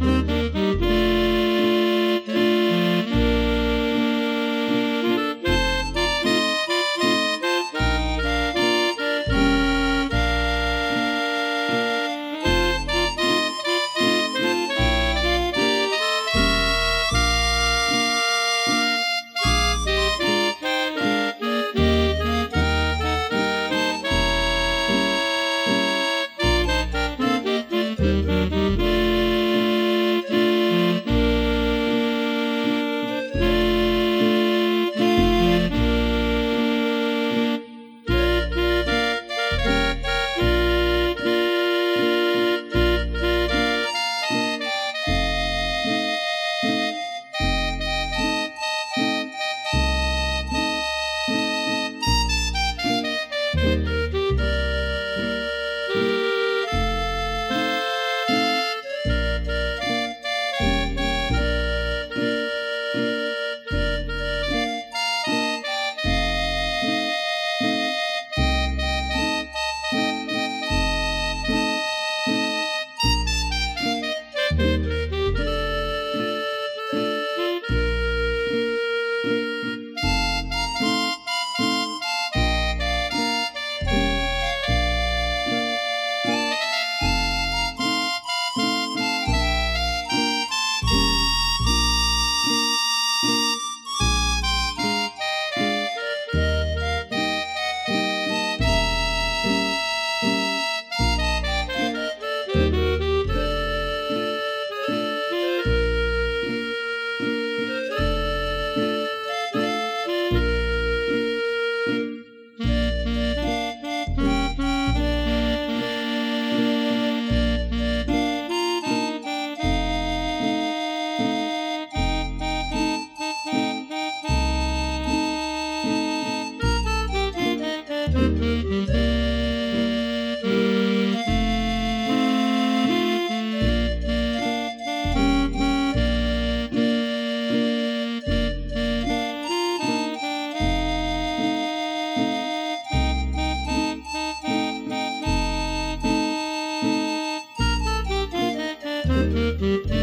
Bye. Música